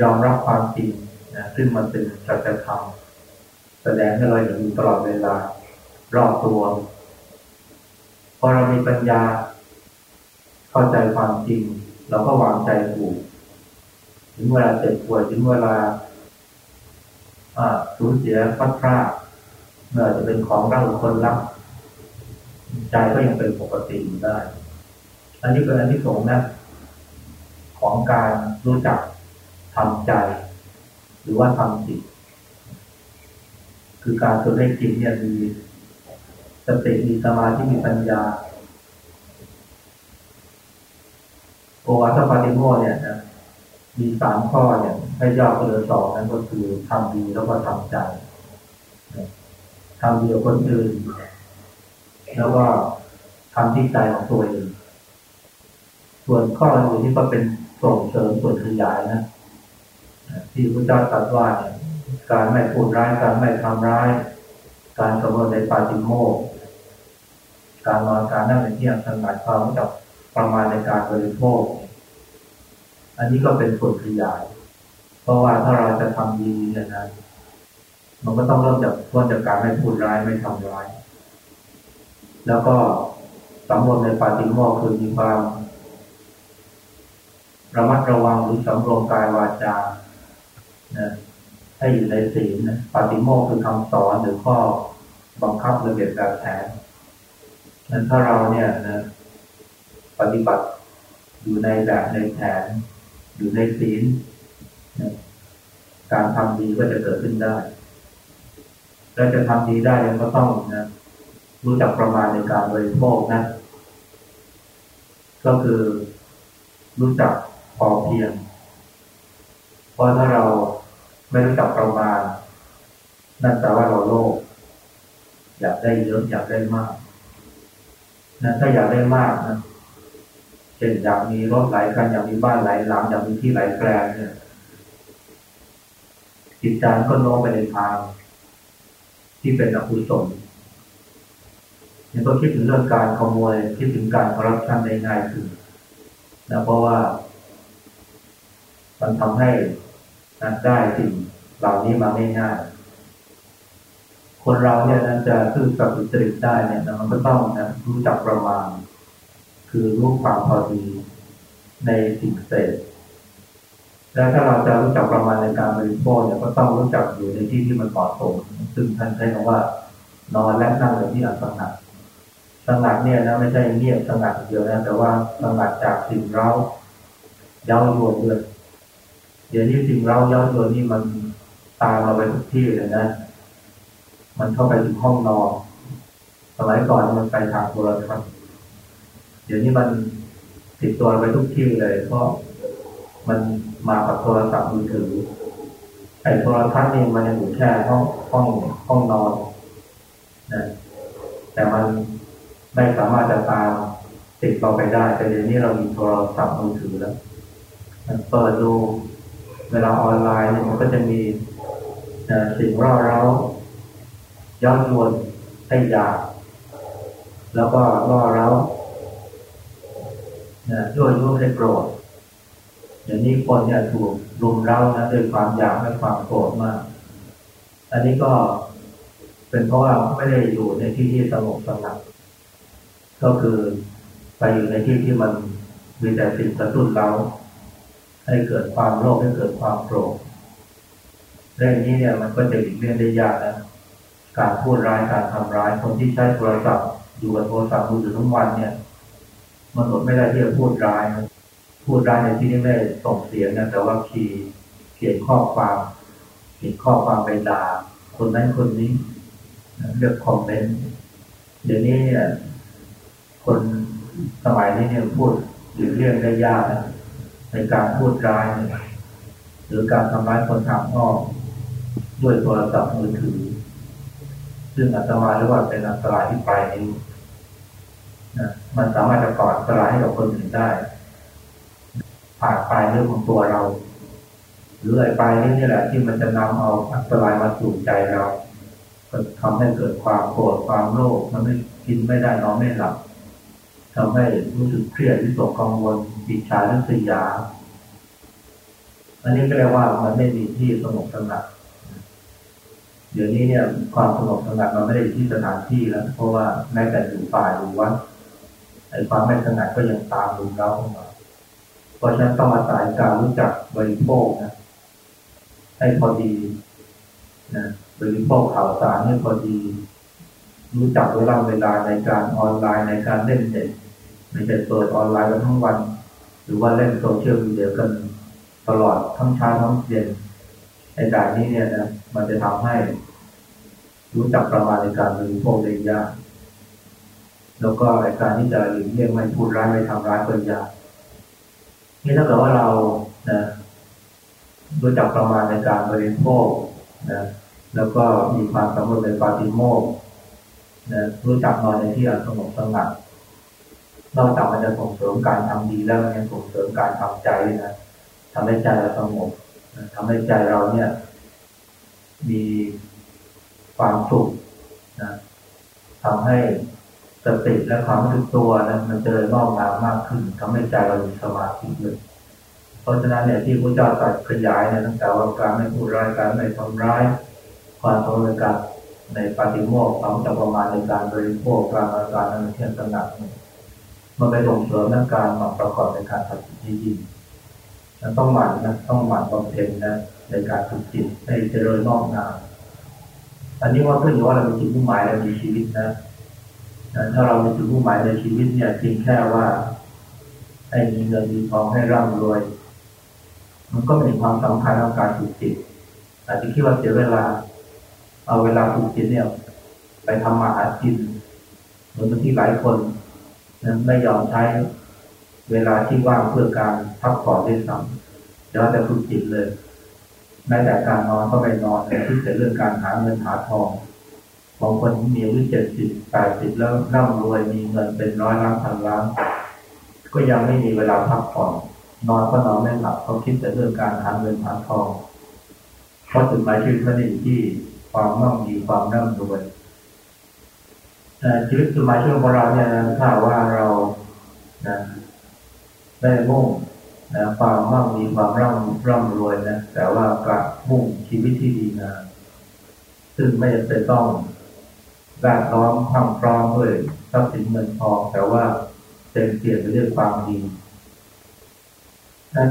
ยอมรับความจริงนะซึ่งมันเป็นสัจธรรมแสดงให้เราเห็นตลอดเวลารอบตัว อเรามีปัญญา เข้าใจความจริง เราก็วางใจถูก ถึงเวลาเจ็บปวยถึงเวลาสูญเสียพัดพลาดเมื่อจะเป็นของรักหรือคนรักใจก็ยังเป็นปกติอยู่ได้ อันนี้เป็นอันที่สองนะของการรู้จักทำใจ หรือว่าทำจิต คือการตัวให้จิตเนี่ยมี สติมีสมาธิมีปัญญาโอวัตปาติโมเนี่ยนะมีสามข้อเนี่ยให้ย่อไปเลือสองนั่นก็คือทำดีแล้วก็ทำใจทำดีกับคนอื่น แล้วก็ทำที่ใจของตัวเองส่วนข้ออื่นที่ก็เป็นส่งเสริมส่วนขยายนะที่พระเจ้าตรัสว่าเนี่ยการไม่พูดร้ายการไม่ทำร้าย การกำหนดในปาจิโมก การนอนการนั่งในที่อันสงัดความจับประมาณในการบริโภค อันนี้ก็เป็นส่วนขยาย เพราะว่าถ้าเราจะทำดีเนี่ยนะมันก็ต้องเริ่มจากต้นจากการไม่พูดร้ายไม่ทำร้าย แล้วก็สำรวมในปาติโมกคือมีความระมัดระวังหรือสำรวมกายวาจานะให้อยู่ในศีลนะปาติโมกคือคำสอนหรือข้อบังคับระเบียบแบบแผน นั้นถ้าเราเนี่ยนะปฏิบัติอยู่ในแบบในแผน อยู่ในศีลการทำดีก็จะเกิดขึ้นได้เราจะทำดีได้เราก็ต้องนะรู้จักประมาณในการบริโภคนะ ก็คือรู้จักพอเพียง เพราะถ้าเราไม่รู้จักประมาณ นั่นแปลว่าเราโลภอยากได้เยอะอยากได้มาก นะถ้าอยากได้มากนะเช่นอยากมีรถหลายคันอยากมีบ้านหลายหลังอยากมีที่หลายแปลงเนี่ยจิตใจก็โน้มไปในทาง ที่เป็นอกุศลเนี่ยก็คิดถึงเรื่องการขโมยคิดถึงการคอร์รัปชันได้ง่ายขึ้นนะเพราะว่า มันทำให้ได้สิ่งเหล่านี้มาไม่ง่าย คนเราเนี่ยนะจะซื่อสัตย์สุจริตได้เนี่ยมันก็ต้องนะรู้จักประมาณ คือรู้ความพอดีในสิ่งเสพและถ้าเราจะรู้จักประมาณในการบริโภคเนี่ยก็ต้องรู้จักอยู่ในที่ที่มันเหมาะสมซึ่งท่านใช้คำว่า นอนและนั่งในที่อันสงัดสงัดเนี่ยนะไม่ใช่เงียบสงัดเดียวนะแต่ว่าสงัดจากสิ่งเร้าเย้ายวนเลยเดี๋ยวนี้สิ่งเร้าเย้ายวนนี่มันตามเราไปทุกที่เลยนะ มันเข้าไปถึงห้องนอน สมัยก่อนมันไปทางโทรทัศน์เดี๋ยวนี้มันติดตัวไปทุกที่เลยเพราะมันมากับโทรศัพท์มือถือไอ้โทรทัศน์นี่มันยังอยู่แค่ห้องห้องห้องนอนนะแต่มันไม่สามารถจะตามติดเราไปได้ แต่เดี๋ยวนี้เรามีโทรศัพท์มือถือแล้วมันเปิดดูเวลาออนไลน์มันก็จะมีสิ่งร่าเร้า ย้อนวนให้ยา แล้วก็ล่อเร้านะด้วยรุ่ให้โกรธอย่างนี้คนเนี่ยถูกรุมเร้านะด้วยความอยากและความโกรธมาก อันนี้ก็เป็นเพราะว่าไม่ได้อยู่ในที่ที่สงบสงัดก็คือไปอยู่ในที่ที่มันมีแต่สิ่งกระตุ้นเราให้เกิดความโลภให้เกิดความโกรธเรื่องนี้เนี่ยมันก็จะหลีกเลี่ยงได้ยากนะ การพูดร้ายการทำร้าย คนที่ใช้โทรศัพท์อยู่กับโทรศัพท์มือถือทั้งวันเนี่ย มันอดไม่ได้ที่จะพูดร้ายนะพูดร้ายในที่นี้ไม่ได้ส่งเสียงนะแต่ว่าขีเขียนข้อความเขียนข้อความไปด่าคนนั้นคนนี้เลือกคอมเมนต์เดี๋ยวนี้เนี่ยคนสมัยนี้เนี่ยพูดหรือเรื่องได้ยากนะในการพูดร้ายหรือการทำร้ายคนทางอ้อมด้วยโทรศัพท์มือถือ ซึ่งอัตมาเรียกว่าเป็นอันตรายที่ปลายนิ้วนะมันสามารถจะก่ออันตรายให้กับคนอื่นได้ผ่านปลายนิ้วของตัวเรา หรือไอ้ปลายนิ้วนี่แหละที่มันจะนำเอาอันตรายมาสู่ใจเราก็ทำให้เกิดความโกรธความโลภมันไม่กินไม่ได้นอนไม่หลับทำให้รู้สึกเครียดวิตกกังวลปิชาลิษยาอันนี้ก็เรียกว่ามันไม่มีที่สงบสงัด เดี๋ยวนี้เนี่ยความสงบสงัดมันไม่ได้อยู่ที่สถานที่แล้ว เพราะว่าแม้แต่อยู่ป่าอยู่วัดไอ้ความไม่สงัดก็ยังตามรุมเราเข้ามาเพราะฉะนั้นต้องอาศัยการรู้จักบริโภคนะให้พอดีนะบริโภคข่าวสารให้พอดี รู้จักเวลาเวลาในการออนไลน์ในการเล่นเน็ตไม่ใช่เปิดออนไลน์กันทั้งวัน หรือว่าเล่นโซเชียลมีเดียกันตลอดทั้งเช้าทั้งเย็นไอ้การนี้เนี่ยนะ มันจะทำให้ รู้จักประมาณในการบริโภคได้ยาก แล้วก็ในการที่จะหลีกเลี่ยงไม่พูดร้ายไม่ทำร้ายคนยากนี่ถ้าเกิดว่าเรานะรู้จักประมาณในการบริโภคนะแล้วก็มีความสำคัญในปาติโมกนะรู้จักนอนในที่สงบสงัดนอกจากมันจะส่งเสริมการทำดีแล้วมันยังส่งเสริมการทำใจนะทำให้ใจเราสงบทำให้ใจเราเนี่ย มีความสุขนะทำให้สติและความรู้สึกตัวนะมันเจริญงอกงามมากขึ้นทำให้ใจเรามีสมาธิเลยเพราะฉะนั้นเนี่ยที่พระเจ้าตรัสขยายเนี่ยตั้งแต่ว่าการไม่พูดร้ายการไม่ทำร้าย ความสงบกับในปฏิโมกข์ความจำประมาณในการบริโภคการอาการนั้นเทียนสนับมันไปส่งเสริมนักการมาประกอบในการตัดสิที่ดีต้องหมั่นนะต้องหมั่นบำเพ็ญนะ ในการฝึกจิตให้เจริญงอกงามอันนี้ว่าเพื่อนว่าเรามีจุดมุ่งหมายเรามีชีวิตนะถ้าเรามีจุดมุ่งหมายในชีวิตเนี่ยเพียงแค่ว่าให้มีเงินมีทองให้ร่ำรวย มันก็มีความสำคัญกับการฝึกจิตอาจจะคิดว่าเสียเวลา เอาเวลาฝึกจิตเนี่ยไปทำมาหากินเหมือนที่หลายคนนะไม่ยอมใช้เวลาที่ว่างเพื่อการพักผ่อนด้วยซ้ำแล้วแต่ฝึกจิตเลย แม้แต่การนอนก็ไปนอนแต่ที่จะเรื่องการหาเงินหาทองบางคนมีอายุเจ็ดสิบแปดสิบแล้วร่ำรวยมีเงินเป็นร้อยล้านพันล้านก็ยังไม่มีเวลาพักผ่อนนอนก็นอนไม่หลับเขาคิดแต่เรื่องการหาเงินหาทองเพราะจุดหมายชีวิตมันอยู่ที่ความมั่งมีความร่ำรวยชีวิตจุดหมายชีวิตของเราเนี่ยถ้าว่าเรานะได้มุ่ง ความมั่งมีความร่ำร่ำรวยนะแต่ว่ากระมุ่งชีวิตที่ดีนะซึ่งไม่จำเป็นต้องแวดล้อมความพร้อมด้วยทรัพย์สินเงินทองแต่ว่าเต็มเปี่ยมไปด้วยความดี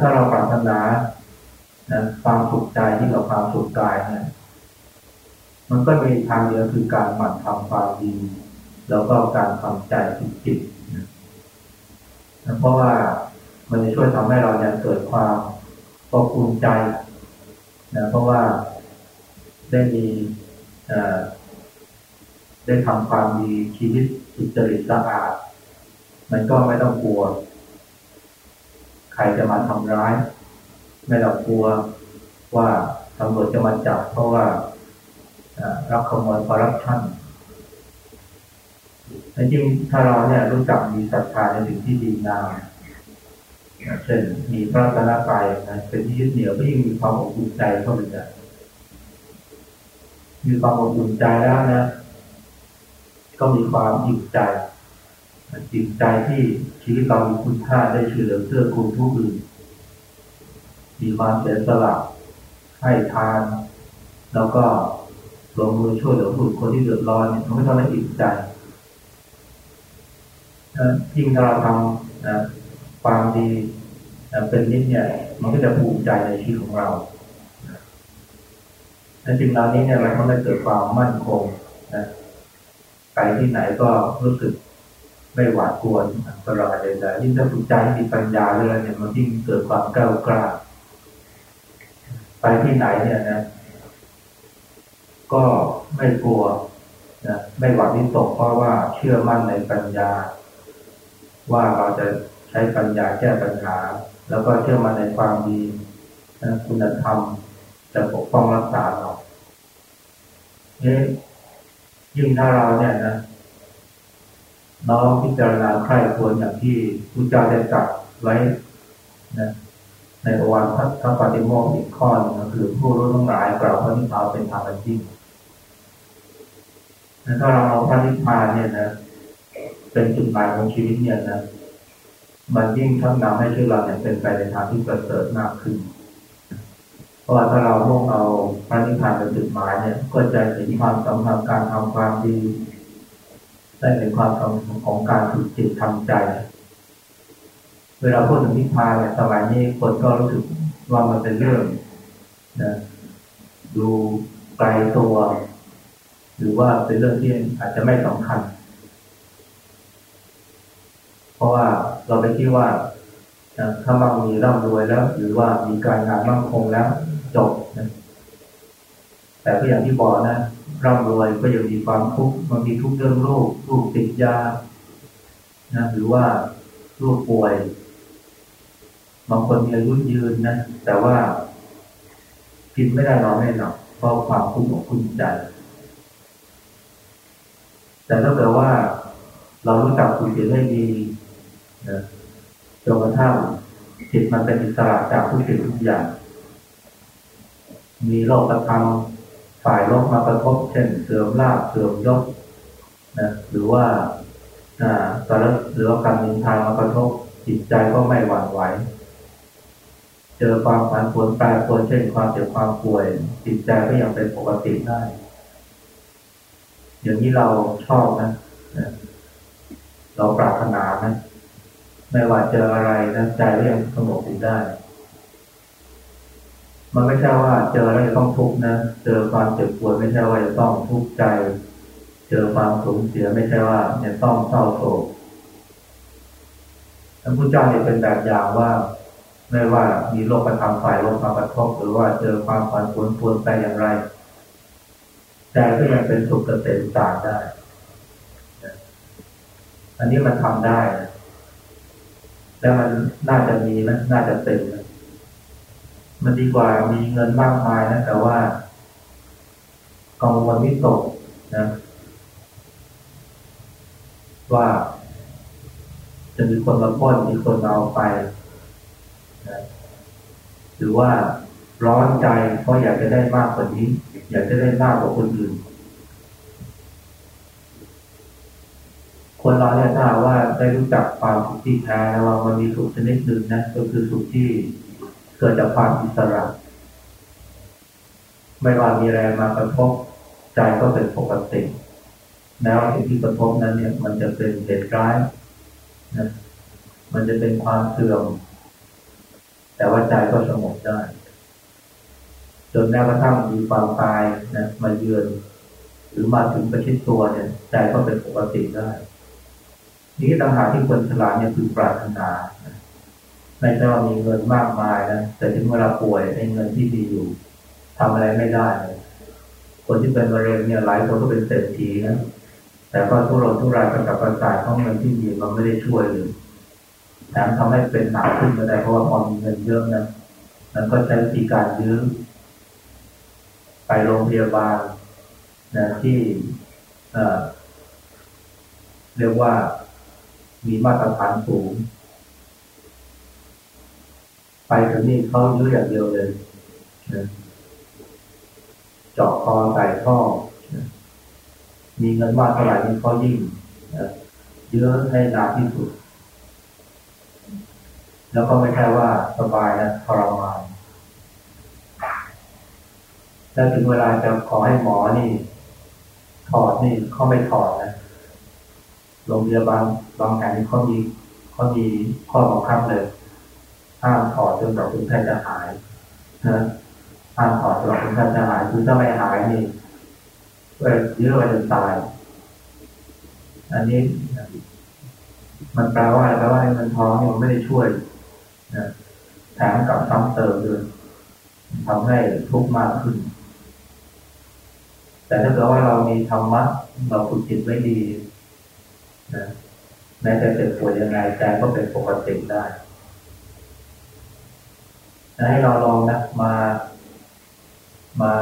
ถ้าเราปรารถนานะความสุขใจที่กับความสุขกายเนี่ยมันก็มีทางเดียวคือการหมั่นทำความดี แล้วก็การทำใจสุจิตนะเพราะว่า มันจะช่วยทำให้เราเนี่ยเกิดความอบอุ่นใจนะเพราะว่าได้มีได้ทำความดีชีวิตสุจริตสะอาด มันก็ไม่ต้องกลัว ใครจะมาทำร้าย ไม่ต้องกลัวว่าตำรวจจะมาจับเพราะว่ารับขโมยคอร์รัปชันจริงถ้าเราเนี่ยรู้จักมีศรัทธาในสิ่งที่ดีงาม เช่นมีพระตนะไปนะเป็นที่ยึดเหนี่ยวก็ยิ่งมีความอบอุ่นใจเข้าไปใ่มีความอบอุ่นใจแล้วนะ ก็มีความอิ่มใจอิ่มใจที่ชีวิตเรามีคุณค่าได้ช่วยเหลือเพื่อคุณผู้อื่น มีความเสียสละให้ทาน แล้วก็ลงมือช่วยเหลือผู้คนที่เดือดร้อนเนี่ยมันก็ทำให้อิ่มใจยิ่งเราทำนะ ความดีเป็นนิดเนี่ยมันก็จะภูมิใจในชีวิตของเราในสิ่งเหล่านี้เนี่ยมันทำให้เกิดความมั่นคงนะไปที่ไหนก็รู้สึกไม่หวาดกลัวอันตรายใดๆยิ่งถ้าฝึกใจมีปัญญาเลยเนี่ยมันยิ่งเกิดความกล้ากล้า ไปที่ไหนเนี่ยนะ ก็ไม่กลัวนะไม่หวั่นวิตกเพราะว่าเชื่อมั่นในปัญญา ว่าเราจะ ช้ปัญญาแก้ปัญหา แล้วก็เชื่อมันในความดีนะคุณธรรมจะปกป้องรักษาเราเนี่ยยิ่งถ้าเราเนี่ยนะน้องพิจารณาใคร่ควรอย่างที่พุทธเจ้าได้ตรัสไว้นะในอวานพระปฏิโมกข์อีกข้อนึงก็คือผู้รู้ทั้งหลายกล่าวพระนิพพานเป็นธรรมจริงถ้าเราเอาพระนิพพานเนี่ยนะ เป็นจุดหมายของชีวิตเนี่ยนะ มันยิ่งทังนำให้ชีวิตเราเนี่ยเป็นไปในทางที่ประเสริฐมากขึ้น เพราะว่าถ้าเรามุ่งเอาพระนิพพานเป็นจุดหมายเนี่ย ก็จะเห็นความสำคัญการทำความดีได้เป็นความสำคัญของการฝึกจิตทำใจ เวลาพูดถึงนิพพานเนี่ยสมัยนี้คนก็รู้สึกว่ามันเป็นเรื่องนะดูไกลตัว หรือว่าเป็นเรื่องที่อาจจะไม่สำคัญ เพราะว่า เราไปคิดว่าถ้ามั่งมีร่ำรวยแล้ว หรือว่ามีการงานมั่งคงแล้วจบนะแต่ก็อย่างที่บอกนะร่ำรวยก็ยังมีความทุกข์มันมีทุกเรื่องโรคลูกติดยานะหรือว่าลูกป่วยบางคนมีอายุยืนนะแต่ว่ากินไม่ได้นอนไม่หลับเพราะความทุกข์ของคุณใจ แต่ถ้าเกิดว่า เรารู้จักคุยจิตให้ดี นะจนกระทั่งจิตมันเป็นอิสระจากทุกสิ่งทุกอย่าง มีโลกธรรมฝ่ายลบมากระทบ เช่นเสื่อมลาบเสื่อมยศนะหรือว่าอ่าสารหรือว่าการนินทามากระทบจิตใจก็ไม่หวั่นไหว เจอความผันผวนแปรปรวนเช่นความเจ็บความป่วย จิตใจก็ยังเป็นปกติได้ อย่างนี้เราชอบนะ เราปรารถนานะ ไม่ว่าเจออะไรนะใจก็ยังสงบอยู่ได้ มันไม่ใช่ว่าเจอแล้วจะต้องทุกข์นะ เจอความเจ็บปวดไม่ใช่ว่าจะต้องทุกข์ใจ เจอความสูญเสียไม่ใช่ว่าจะต้องเศร้าโศกท่านผู้เจ้าเนี่ยเป็นแบบอย่างว่า ไม่ว่ามีโรคประทำฝ่ายโรคมากระทบหรือว่าเจอความผันผวนปวนไปอย่างไรใจก็ยังเป็นสุขเกษมสารได้ อันนี้มันทำได้นะ แล้วมันน่าจะมีนะน่าจะเป็นนะมันดีกว่ามีเงินมากมายนะแต่ว่ากังวลวิตกนะ ว่าจะมีคนมาป้อนมีคนเอาไปนะหรือว่าร้อนใจเพราะอยากจะได้มากกว่านี้ อยากจะได้มากกว่าคนอื่น คนเราเนี่ยถ้าว่าได้รู้จักความสุขที่แท้แล้วว่ามันมีสุขชนิดหนึ่งนะก็คือสุขที่เกิดจากความอิสระ ไม่ว่ามีแรงมากระทบใจก็เป็นปกติแม้ว่าสิ่งที่กระทบนั้นเนี่ย มันจะเป็นเหตุร้ายนะมันจะเป็นความเสื่อม แต่ว่าใจก็สงบได้ จนแม้กระทั่งมีความตายนะมาเยือน หรือมาถึงประชิดตัวเนี่ย ใจก็เป็นปกติได้ นี้ต่างหากที่คนฉลาดเนี่ยคือปรารถนาไม่ใช่ว่ามีเงินมากมายนะแต่ถึงเวลาป่วยไอ้เงินที่มีอยู่ทำอะไรไม่ได้คนที่เป็นมะเร็งเนี่ยหลายคนก็เป็นเศรษฐีนะแต่ก็ทุรนทุรายกับประสาทเพราะเงินที่มีมันไม่ได้ช่วยเลยแถมทำให้เป็นหนักขึ้นมาได้เพราะว่าพอมีเงินเยอะนะมันก็ใช้วิธีการยืมไปโรงพยาบาลนะที่เรียกว่า มีมาตรฐานสูง ไปถึงนี่เขายื้อย่างเดียวเลยเจาะคอใส่ท่อมีเงินมากเท่าไหร่นี่เขายิ่งเยอะให้นานที่สุด แล้วก็ไม่ใช่ว่าสบายนะทรมานแล้วถึงเวลาจะขอให้หมอนี่ ถอดนี่เขาไม่ถอดนะ โรงพยาบาลบางแห่งเขามีเขามีข้อบังคับเลยห้ามถอดจนกว่าคุณแพทย์จะหายนะห้ามถอดจนกว่าคุณแพทย์จะหายคือถ้าไม่หายนี่ก็เยอะไปจนตาย อันนี้ มันแปลว่าแปลว่าเงินท้องมันไม่ได้ช่วยนะแถมกับซ้ำเติมด้วยทำให้ทุกข์มากขึ้น แต่ถ้าเกิดว่าเรามีธรรมะเราฝึกจิตไว้ดี นะแม้จะเจ็บป่วยยังไงใจก็เป็นปกติได้นะให้เราลองนะมา มา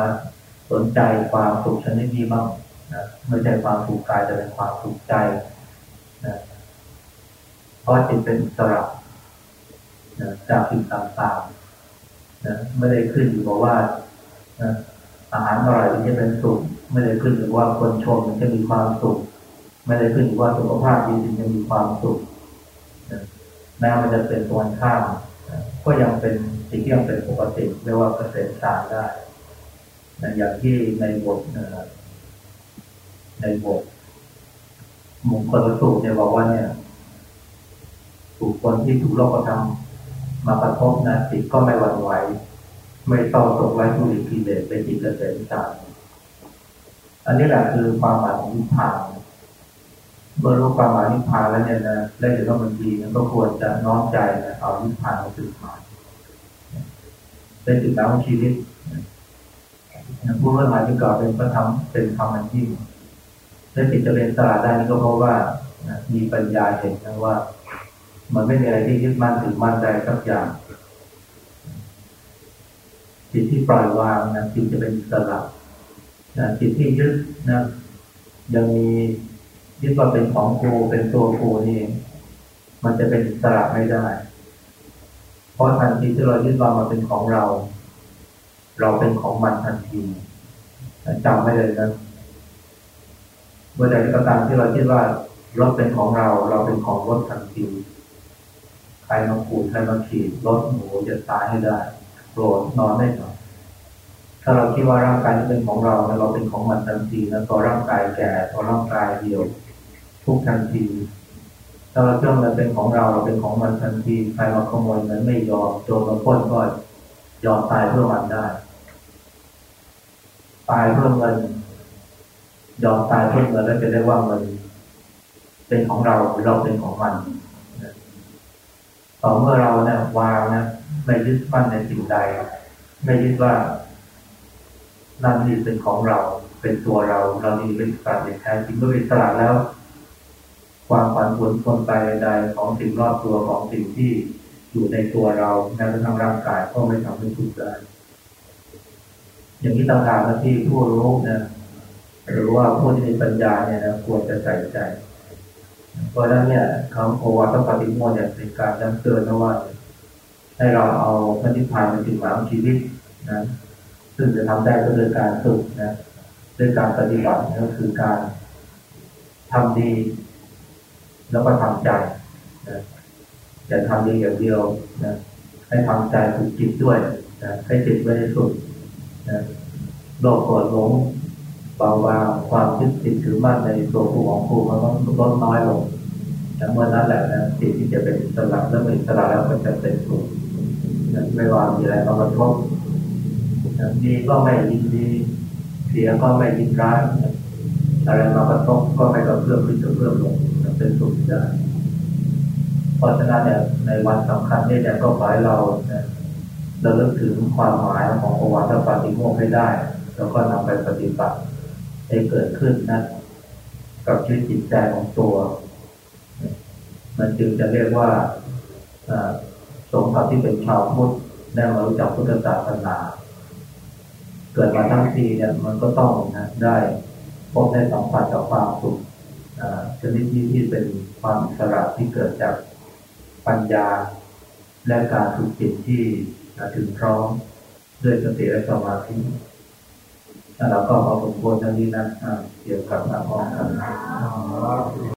สนใจความสุขชนิดนี้บ้างนะไม่ใช่ความสุขกายแต่เป็นความสุขใจนะเพราะจิตเป็นสระนะจากสิ่งต่างๆนะไม่ได้ขึ้นอยู่กับว่านะอาหารอร่อยมันจะเป็นสุขไม่ได้ขึ้นอยู่ว่าคนชมมันจะมีความสุข ไม่ได้ขึ้นว่าสุขภาพดีจริงจะมีความสุขนะแม้มันจะเป็นตัวข้ามก็ยังเป็นสิ่งที่ยังเป็นปกติเรียกว่าเกษตรศาสตร์ได้นะอย่างที่ในบทในบทมงคลสูตรเนี่ยบอกว่าเนี่ยถูกคนที่ถูกโลกธรรมมากระทบนะจิตก็ไม่หวั่นไหวไม่เศร้าโศกไร้ทุริกิเลสเป็นจิตเกษตรศาสตร์อันนี้แหละคือความหมายของนิพพาน เมื่อรู้ความหมายนิพพานแล้วเนี่ยนะและเห็นว่ามันดีมันก็ควรจะน้อมใจนะเอานิพพานมาสึกหมายเป็นจุดหมายของชีวิตผู้เมื่อมายที่ก่อเป็นพระธรรมเป็นธรรมอันยิ่งและจิตจะเป็นสละได้นี่ก็เพราะว่ามีปัญญาเห็นนะว่า มันไม่มีอะไรที่ยึดมั่นถือมั่นได้สักอย่างจิตที่ปล่อยวางนะจิตจะเป็นสละนะจิตที่ยึดนะยังมี ยึดว่าเป็นของกูเป็นตัวกูนี่ มันจะเป็นสละไม่ได้ เพราะทันทีที่เรายึดว่ามันเป็นของเรา เราเป็นของมันทันทีจำไม่เลยนะเมื่อใดก็ตามที่เราคิดว่ารถเป็นของเรา เราเป็นของรถทันทีใครมาขูดใครมาขีดรถหมูจะตายให้ได้โกรธนอนไม่หลับถ้าเราคิดว่าร่างกายเป็นของเราเราเป็นของมันทันทีแล้วตัวร่างกายแก่ตัวร่างกายเดียว ทุกทันทีถ้าเราเชื่อมันเป็นของเราเราเป็นของมันทันทีใครมาขโมยมันไม่ยอมโจรมาพ้นก็ยอมตายเพื่อมันได้ ตายเพื่อเงินยอมตายเพื่อเงินแล้วจะได้ว่าเงินเป็นของเราหรือเราเป็นของมันต่อเมื่อเราเนี่ยวางนะไม่ยึดมั่นในสิ่งใด ไม่ยึดว่านั่นนี่เป็นของเรา เป็นตัวเรา เรานี่เป็นสัตว์แท้จริงเมื่อเป็นสละแล้ว ความผันผวนคนไปใดของสิ่งรอบตัวของสิ่งที่อยู่ในตัวเราแม้กระทั่งร่างกายก็ไม่ทำให้ทุกข์ได้อย่างนี้ต่างหากที่ผู้รู้นะหรือว่าผู้ที่มีปัญญาเนี่ยนะควรจะใส่ใจ เพราะฉะนั้นเนี่ยคำโอวาทปฏิโมเนี่ยเป็นการย้ำเตือนนะว่า ให้เราเอาพระนิพพานเป็นจุดหมายของชีวิตนะซึ่งจะทำได้ก็โดยการฝึกนะด้วยการปฏิบัติก็คือการทำดี แล้วก็ทำใจนะอย่าทำดีอย่างเดียวนะให้ทำใจฝึกจิตด้วยนะให้จิตไม่ได้สุดนะโลภโกรธหลงเบาบางความคิดติดถือมั่นในตัวผู้ของผู้มันต้องลดน้อยลงแต่เมื่อนั้นแหละนะสิ่งที่จะเป็นสลับแล้วเป็นสลับแล้วก็จะเป็นสุขไม่ว่ามีอะไรมากระทบดีก็ไม่ยินดีเสียก็ไม่ยินร้ายอะไรมากระทบก็ไม่กระเพื่อมขึ้นกระเพื่อมลง เป็นสุขได้เพราะฉะนั้นเนี่ยในวันสำคัญนี่เนี่ยก็ขอให้เราเราเลิกถึงความหมายของอวาทปาติโมกให้ได้ แล้วก็นำไปปฏิบัติให้เกิดขึ้นนะกับชีวิตจิตใจของตัว มันจึงจะเรียกว่าสมกับที่เป็นชาวพุทธได้มารู้จักพุทธศาสนา เกิดมาทั้งทีเนี่ยมันก็ต้องนะได้พบได้สัมผัสกับความสุข ชนิดที่ที่เป็นความอิสระที่เกิดจากปัญญา และการฝึกจิตที่ถึงพร้อมด้วยสติและสมาธิแล้วเราก็ขอสมควรทั้งนี้นะเกี่ยวกับอาภรณ์